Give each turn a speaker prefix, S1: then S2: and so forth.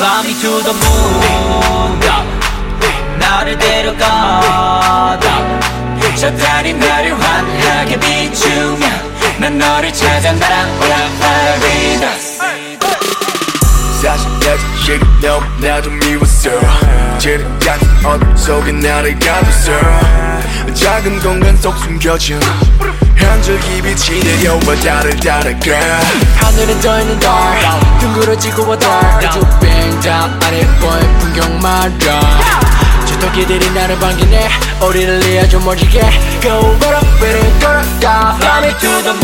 S1: Fly me to the moon. 나를 데려가 저 달이 나를 환하게 비추면 난 너를 찾아 날아올라 Paradise
S2: 사실 내 자신이 너무 나도 미웠어. 지는 같은 어둠 속에 나를 가뒀어. 작은 공간 속 숨겨진 한적이 빛이 내려와 달을 따라가.
S3: 하늘은 떠있는 달 둥그러지고 와 달 아주 빙장 아래 보인 풍경 말야 저 토끼들이 나를 반기네. 우리를 이어줘 멋지게. Go 걸어 위를 걸어가
S1: Fly me to the